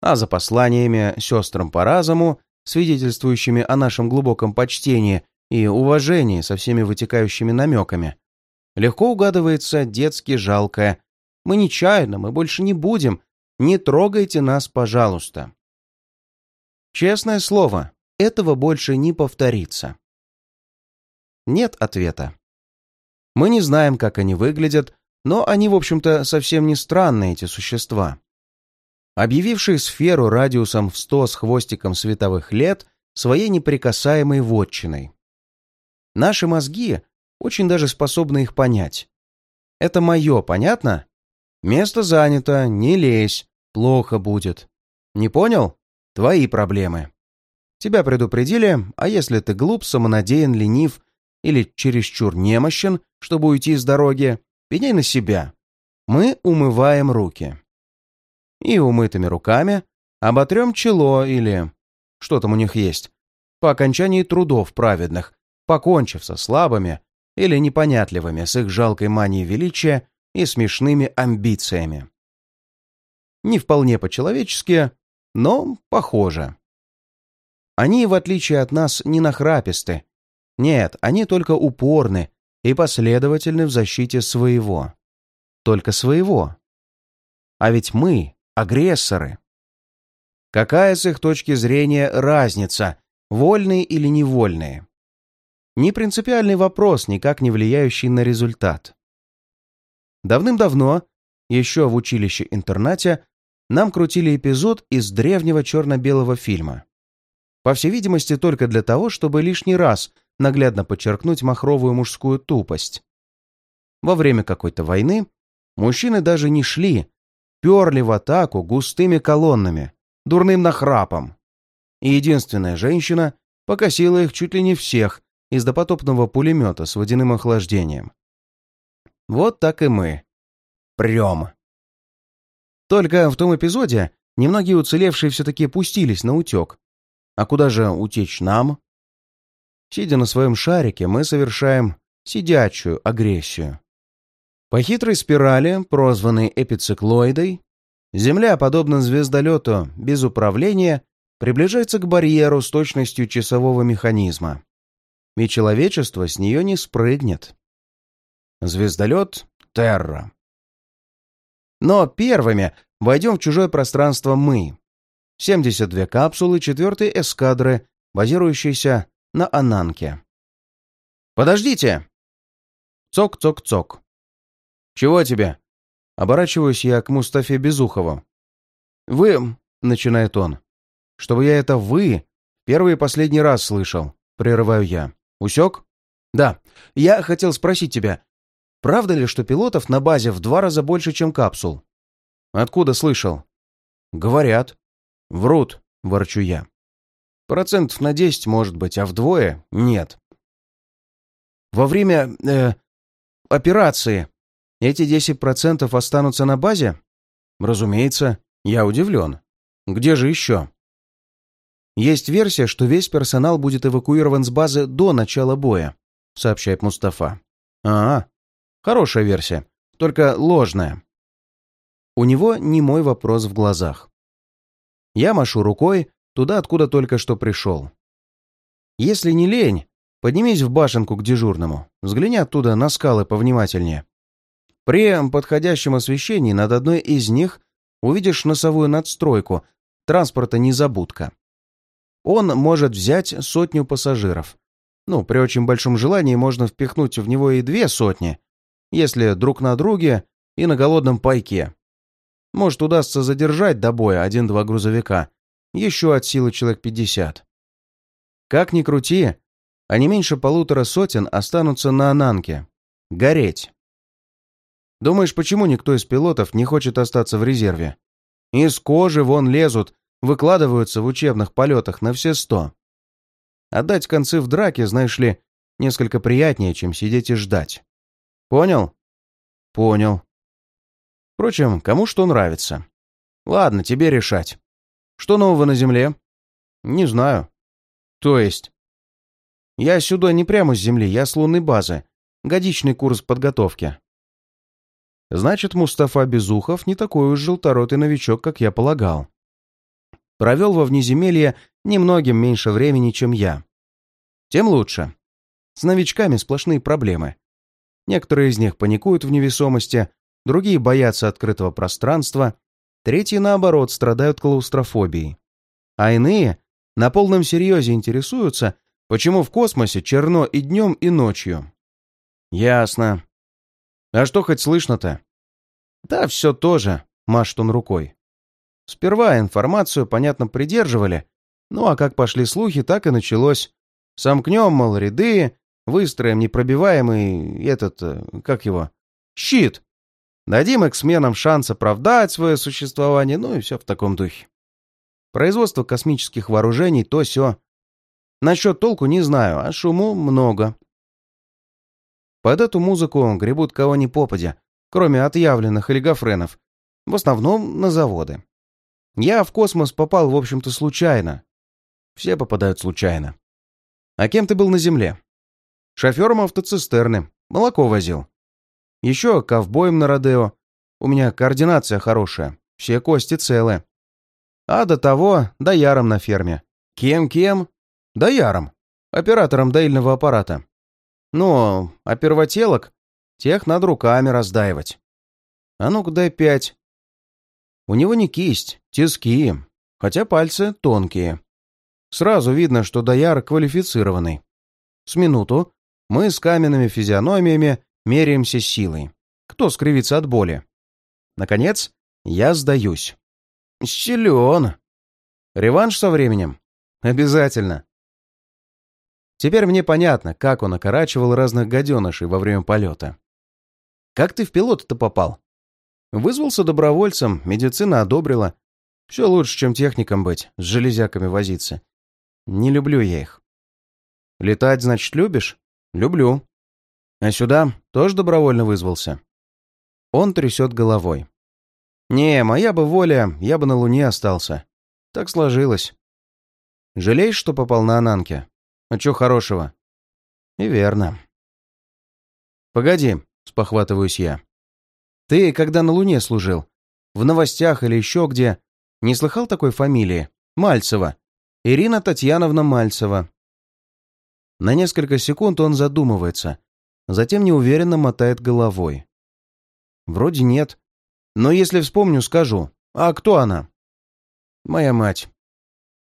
А за посланиями сестрам по разуму, свидетельствующими о нашем глубоком почтении и уважении со всеми вытекающими намеками, легко угадывается детски жалкое «Мы нечаянно, мы больше не будем, не трогайте нас, пожалуйста». Честное слово, этого больше не повторится. Нет ответа. Мы не знаем, как они выглядят, но они, в общем-то, совсем не странные, эти существа. Объявившие сферу радиусом в сто с хвостиком световых лет своей неприкасаемой вотчиной. Наши мозги очень даже способны их понять. Это мое, понятно? Место занято, не лезь, плохо будет. Не понял? Твои проблемы. Тебя предупредили, а если ты глуп, самонадеян, ленив или чересчур немощен, чтобы уйти с дороги, пеняй на себя. Мы умываем руки. И умытыми руками оботрем чело или... Что там у них есть? По окончании трудов праведных, покончив со слабыми или непонятливыми с их жалкой манией величия и смешными амбициями. Не вполне по-человечески, но похоже. Они, в отличие от нас, не нахраписты. Нет, они только упорны и последовательны в защите своего. Только своего. А ведь мы — агрессоры. Какая с их точки зрения разница, вольные или невольные? Не принципиальный вопрос, никак не влияющий на результат. Давным-давно, еще в училище-интернате, нам крутили эпизод из древнего черно-белого фильма. По всей видимости, только для того, чтобы лишний раз наглядно подчеркнуть махровую мужскую тупость. Во время какой-то войны мужчины даже не шли, перли в атаку густыми колоннами, дурным нахрапом. И единственная женщина покосила их чуть ли не всех из допотопного пулемета с водяным охлаждением. Вот так и мы. Прем. Только в том эпизоде немногие уцелевшие все-таки пустились на утек. А куда же утечь нам? Сидя на своем шарике, мы совершаем сидячую агрессию. По хитрой спирали, прозванной эпициклоидой, Земля, подобно звездолету без управления, приближается к барьеру с точностью часового механизма. И человечество с нее не спрыгнет. Звездолет Терра. Но первыми войдем в чужое пространство мы. 72 капсулы 4 эскадры, базирующиеся на Ананке. «Подождите!» Цок-цок-цок. «Чего тебе?» Оборачиваюсь я к Мустафе Безухову. «Вы...» — начинает он. «Чтобы я это «вы» первый и последний раз слышал», — прерываю я. «Усек?» «Да. Я хотел спросить тебя, правда ли, что пилотов на базе в два раза больше, чем капсул?» «Откуда слышал?» «Говорят». «Врут», — ворчу я. «Процентов на десять, может быть, а вдвое — нет». «Во время... Э, операции эти 10% останутся на базе? Разумеется, я удивлен. Где же еще? Есть версия, что весь персонал будет эвакуирован с базы до начала боя, сообщает Мустафа. А, хорошая версия, только ложная. У него не мой вопрос в глазах. Я машу рукой туда, откуда только что пришел. Если не лень, поднимись в башенку к дежурному, взгляни оттуда на скалы повнимательнее. При подходящем освещении над одной из них увидишь носовую надстройку, транспорта незабудка. Он может взять сотню пассажиров. Ну, при очень большом желании можно впихнуть в него и две сотни, если друг на друге и на голодном пайке. Может, удастся задержать до боя один-два грузовика, еще от силы человек пятьдесят. Как ни крути, а не меньше полутора сотен останутся на Ананке. Гореть. Думаешь, почему никто из пилотов не хочет остаться в резерве? Из кожи вон лезут, выкладываются в учебных полетах на все сто. Отдать концы в драке, знаешь ли, несколько приятнее, чем сидеть и ждать. Понял? Понял. Впрочем, кому что нравится. Ладно, тебе решать. Что нового на Земле? Не знаю. То есть? Я сюда не прямо с Земли, я с лунной базы. Годичный курс подготовки. Значит, Мустафа Безухов не такой уж желторотый новичок, как я полагал. Провел во внеземелье немногим меньше времени, чем я. Тем лучше. С новичками сплошные проблемы. Некоторые из них паникуют в невесомости, другие боятся открытого пространства, третьи, наоборот, страдают клаустрофобией. А иные на полном серьезе интересуются, почему в космосе черно и днем, и ночью. Ясно. А что хоть слышно-то? Да, все тоже, машет он рукой. Сперва информацию, понятно, придерживали, ну а как пошли слухи, так и началось. Сомкнем, мол, ряды, выстроим непробиваемый этот, э, как его, щит. Дадим эксменам шанс оправдать свое существование, ну и все в таком духе. Производство космических вооружений, то все. Насчет толку не знаю, а шуму много. Под эту музыку гребут кого ни попадя, кроме отъявленных олигофренов, в основном на заводы. Я в космос попал, в общем-то, случайно. Все попадают случайно. А кем ты был на Земле? Шофером автоцистерны, молоко возил. Еще ковбоем на Родео. У меня координация хорошая, все кости целы. А до того дояром на ферме. Кем-кем? Дояром. Оператором доильного аппарата. Ну, а первотелок? Тех надо руками раздаивать. А ну-ка дай пять. У него не кисть, тиски, хотя пальцы тонкие. Сразу видно, что дояр квалифицированный. С минуту мы с каменными физиономиями меряемся силой. Кто скривится от боли? Наконец, я сдаюсь. Силен. Реванш со временем? Обязательно. Теперь мне понятно, как он окорачивал разных гаденышей во время полета. Как ты в пилот-то попал? Вызвался добровольцем, медицина одобрила. Все лучше, чем техником быть, с железяками возиться. Не люблю я их. Летать, значит, любишь? Люблю. А сюда тоже добровольно вызвался. Он трясет головой. Не, моя бы воля, я бы на Луне остался. Так сложилось. Жалеешь, что попал на Ананке? А чё хорошего? И верно. Погоди, спохватываюсь я. Ты, когда на Луне служил, в новостях или еще где, не слыхал такой фамилии? Мальцева. Ирина Татьяновна Мальцева. На несколько секунд он задумывается, затем неуверенно мотает головой. Вроде нет. Но если вспомню, скажу. А кто она? Моя мать.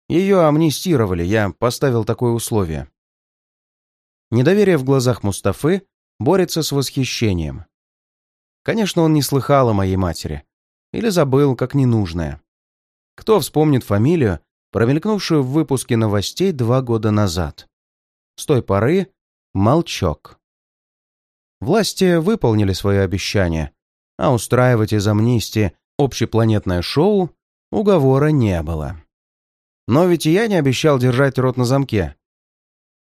Ее амнистировали, я поставил такое условие. Недоверие в глазах Мустафы борется с восхищением. Конечно, он не слыхал о моей матери. Или забыл, как ненужное. Кто вспомнит фамилию, промелькнувшую в выпуске новостей два года назад? С той поры молчок. Власти выполнили свое обещание, а устраивать из амнистии общепланетное шоу уговора не было. Но ведь и я не обещал держать рот на замке.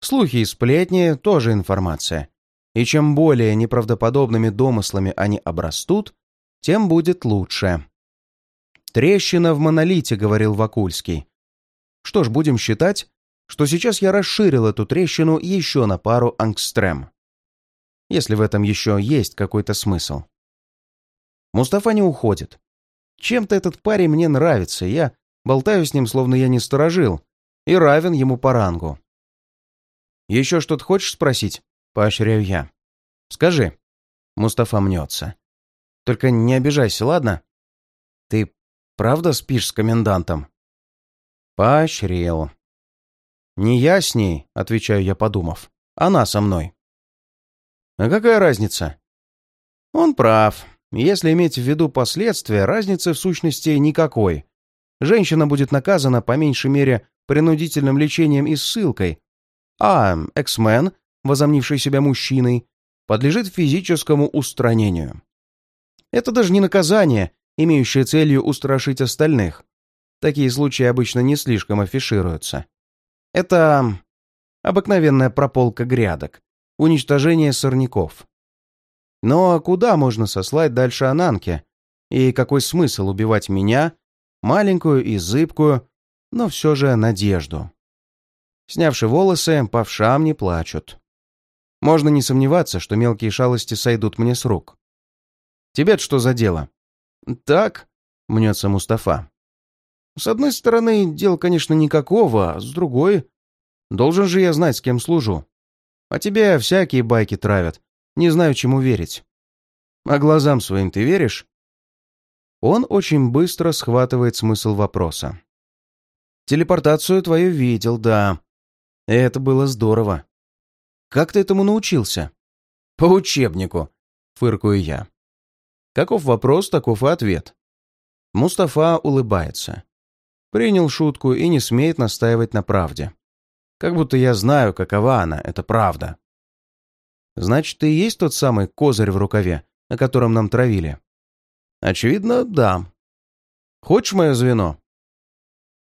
Слухи и сплетни — тоже информация. И чем более неправдоподобными домыслами они обрастут, тем будет лучше. «Трещина в монолите», — говорил Вакульский. Что ж, будем считать, что сейчас я расширил эту трещину еще на пару ангстрем. Если в этом еще есть какой-то смысл. Мустафа не уходит. Чем-то этот парень мне нравится, я болтаю с ним, словно я не сторожил, и равен ему по рангу. «Еще что-то хочешь спросить?» — поощряю я. «Скажи». Мустафа мнется. «Только не обижайся, ладно?» «Ты правда спишь с комендантом?» «Поощрил». «Не я с ней», — отвечаю я, подумав. «Она со мной». «А какая разница?» «Он прав. Если иметь в виду последствия, разницы в сущности никакой. Женщина будет наказана по меньшей мере принудительным лечением и ссылкой, а эксмен, возомнивший себя мужчиной, подлежит физическому устранению. Это даже не наказание, имеющее целью устрашить остальных. Такие случаи обычно не слишком афишируются. Это обыкновенная прополка грядок, уничтожение сорняков. Но куда можно сослать дальше Ананке? И какой смысл убивать меня, маленькую и зыбкую, но все же надежду? Снявши волосы, по вшам не плачут. Можно не сомневаться, что мелкие шалости сойдут мне с рук. тебе что за дело? Так, мнется Мустафа. С одной стороны, дел, конечно, никакого, а с другой... Должен же я знать, с кем служу. А тебе всякие байки травят, не знаю, чему верить. А глазам своим ты веришь? Он очень быстро схватывает смысл вопроса. Телепортацию твою видел, да. Это было здорово. Как ты этому научился? По учебнику, фыркую я. Каков вопрос, таков и ответ. Мустафа улыбается. Принял шутку и не смеет настаивать на правде. Как будто я знаю, какова она, это правда. Значит, ты и есть тот самый козырь в рукаве, о котором нам травили? Очевидно, да. Хочешь мое звено?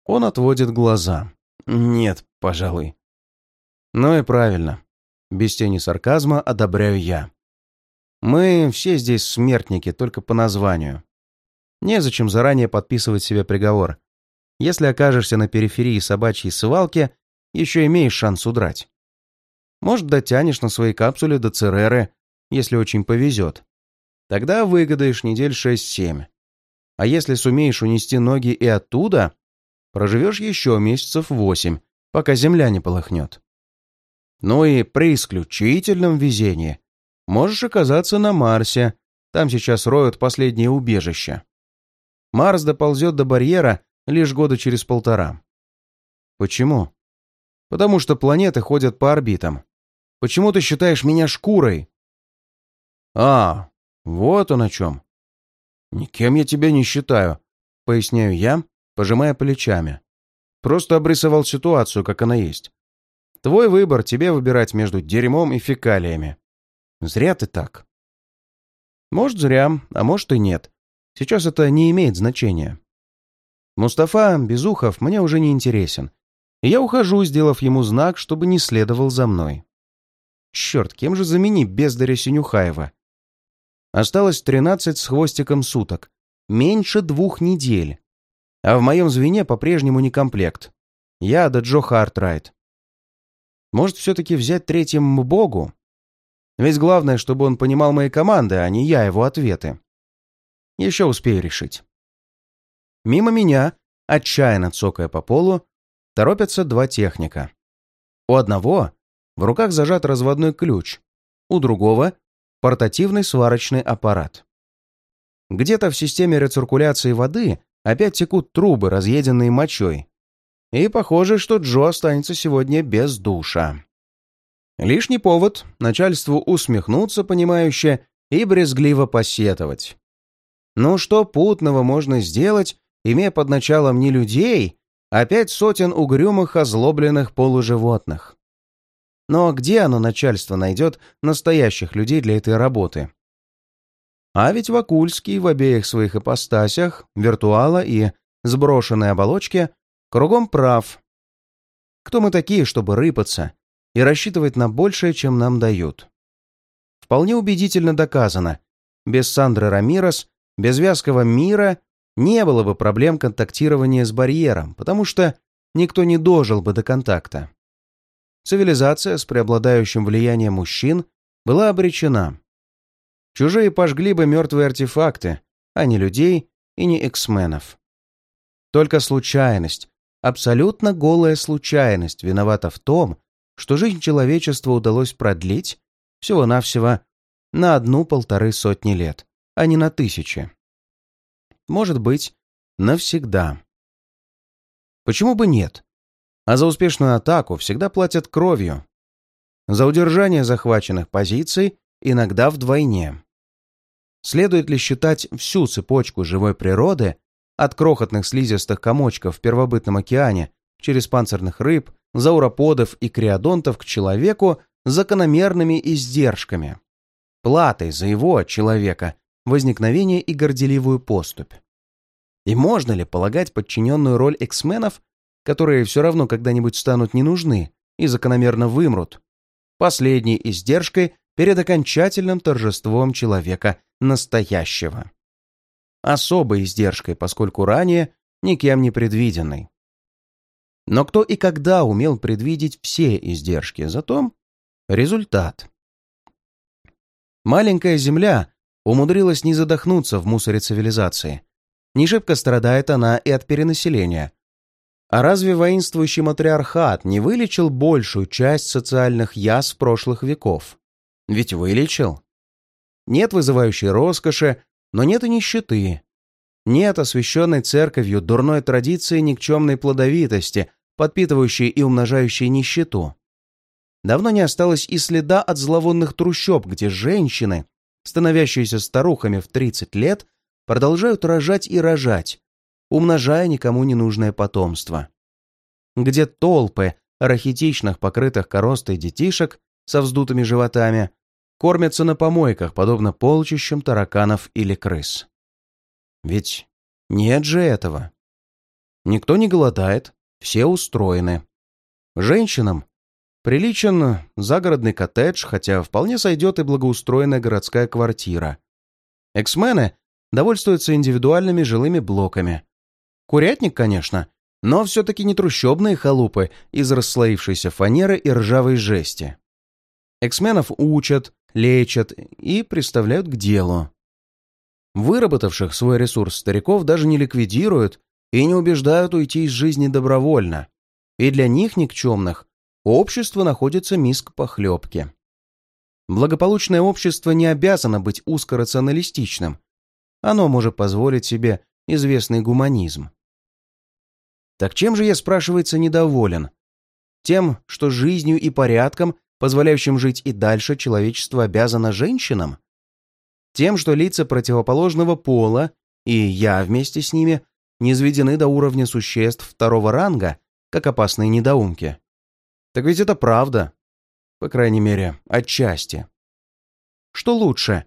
Он отводит глаза. Нет, пожалуй. Ну и правильно. Без тени сарказма одобряю я. Мы все здесь смертники, только по названию. Незачем заранее подписывать себе приговор. Если окажешься на периферии собачьей свалки, еще имеешь шанс удрать. Может, дотянешь на своей капсуле до Цереры, если очень повезет. Тогда выгадаешь недель 6-7. А если сумеешь унести ноги и оттуда, проживешь еще месяцев 8, пока земля не полыхнет. Ну и при исключительном везении можешь оказаться на Марсе, там сейчас роют последнее убежище. Марс доползет до барьера лишь года через полтора. Почему? Потому что планеты ходят по орбитам. Почему ты считаешь меня шкурой?» «А, вот он о чем. Никем я тебя не считаю», — поясняю я, пожимая плечами. «Просто обрисовал ситуацию, как она есть. Твой выбор, тебе выбирать между дерьмом и фекалиями. Зря ты так». «Может, зря, а может и нет. Сейчас это не имеет значения. Мустафа Безухов мне уже не интересен, я ухожу, сделав ему знак, чтобы не следовал за мной. Черт, кем же замени бездаря Синюхаева? Осталось тринадцать с хвостиком суток. Меньше двух недель. А в моем звене по-прежнему не комплект. Я да Джо Хартрайт. Может, все-таки взять третьим богу? Ведь главное, чтобы он понимал мои команды, а не я его ответы. Еще успею решить. Мимо меня, отчаянно цокая по полу, торопятся два техника. У одного в руках зажат разводной ключ, у другого — портативный сварочный аппарат. Где-то в системе рециркуляции воды опять текут трубы, разъеденные мочой. И похоже, что Джо останется сегодня без душа. Лишний повод начальству усмехнуться, понимающе, и брезгливо посетовать. Ну что путного можно сделать, имея под началом не людей, а пять сотен угрюмых озлобленных полуживотных? Но где оно, начальство, найдет настоящих людей для этой работы? А ведь Вакульский в обеих своих ипостасях, виртуала и сброшенной оболочке, кругом прав. Кто мы такие, чтобы рыпаться и рассчитывать на большее, чем нам дают? Вполне убедительно доказано. Без Сандры Рамирос без вязкого мира не было бы проблем контактирования с барьером, потому что никто не дожил бы до контакта. Цивилизация с преобладающим влиянием мужчин была обречена. Чужие пожгли бы мертвые артефакты, а не людей и не эксменов. Только случайность, абсолютно голая случайность виновата в том, что жизнь человечества удалось продлить всего-навсего на одну-полторы сотни лет а не на тысячи. Может быть, навсегда. Почему бы нет? А за успешную атаку всегда платят кровью. За удержание захваченных позиций иногда вдвойне. Следует ли считать всю цепочку живой природы от крохотных слизистых комочков в первобытном океане через панцирных рыб, зауроподов и криодонтов к человеку закономерными издержками, платой за его, человека, возникновение и горделивую поступь. И можно ли полагать подчиненную роль эксменов, которые все равно когда-нибудь станут не нужны и закономерно вымрут, последней издержкой перед окончательным торжеством человека настоящего? Особой издержкой, поскольку ранее никем не предвиденной. Но кто и когда умел предвидеть все издержки, зато результат. Маленькая Земля умудрилась не задохнуться в мусоре цивилизации. Не шибко страдает она и от перенаселения. А разве воинствующий матриархат не вылечил большую часть социальных язв прошлых веков? Ведь вылечил. Нет вызывающей роскоши, но нет и нищеты. Нет освященной церковью дурной традиции никчемной плодовитости, подпитывающей и умножающей нищету. Давно не осталось и следа от зловонных трущоб, где женщины становящиеся старухами в 30 лет, продолжают рожать и рожать, умножая никому не нужное потомство. Где толпы рахитичных, покрытых коростой детишек со вздутыми животами кормятся на помойках, подобно полчищам тараканов или крыс. Ведь нет же этого. Никто не голодает, все устроены. Женщинам Приличен загородный коттедж, хотя вполне сойдет и благоустроенная городская квартира. Эксмены довольствуются индивидуальными жилыми блоками. Курятник, конечно, но все-таки не трущобные халупы из расслоившейся фанеры и ржавой жести. Эксменов учат, лечат и приставляют к делу. Выработавших свой ресурс стариков даже не ликвидируют и не убеждают уйти из жизни добровольно. И для них никчемных общество находится миск похлебки. Благополучное общество не обязано быть узкорационалистичным. Оно может позволить себе известный гуманизм. Так чем же я, спрашивается, недоволен? Тем, что жизнью и порядком позволяющим жить и дальше, человечество обязано женщинам? Тем, что лица противоположного пола, и я вместе с ними, низведены до уровня существ второго ранга, как опасные недоумки. Так ведь это правда. По крайней мере, отчасти. Что лучше?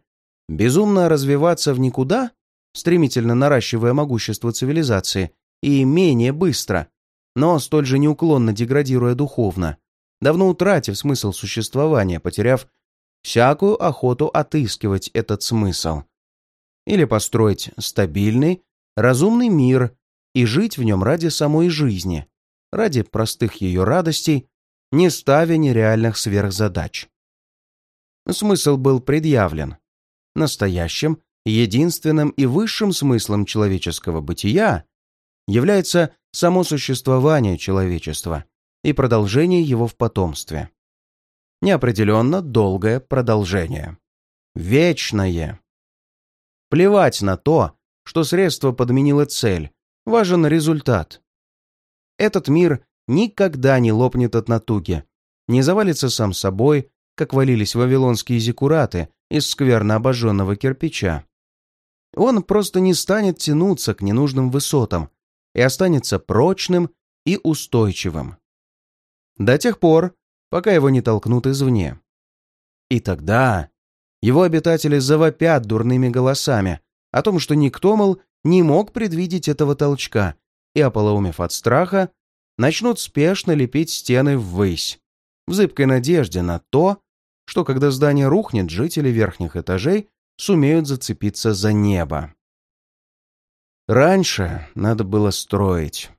Безумно развиваться в никуда, стремительно наращивая могущество цивилизации, и менее быстро, но столь же неуклонно деградируя духовно, давно утратив смысл существования, потеряв всякую охоту отыскивать этот смысл. Или построить стабильный, разумный мир и жить в нем ради самой жизни, ради простых ее радостей, не ставя нереальных сверхзадач. Смысл был предъявлен. Настоящим, единственным и высшим смыслом человеческого бытия является само существование человечества и продолжение его в потомстве. Неопределенно долгое продолжение. Вечное. Плевать на то, что средство подменило цель, важен результат. Этот мир никогда не лопнет от натуги, не завалится сам собой, как валились вавилонские зиккураты из скверно обожженного кирпича. Он просто не станет тянуться к ненужным высотам и останется прочным и устойчивым. До тех пор, пока его не толкнут извне. И тогда его обитатели завопят дурными голосами о том, что никто, мол, не мог предвидеть этого толчка, и, ополоумев от страха, начнут спешно лепить стены ввысь, в зыбкой надежде на то, что когда здание рухнет, жители верхних этажей сумеют зацепиться за небо. Раньше надо было строить.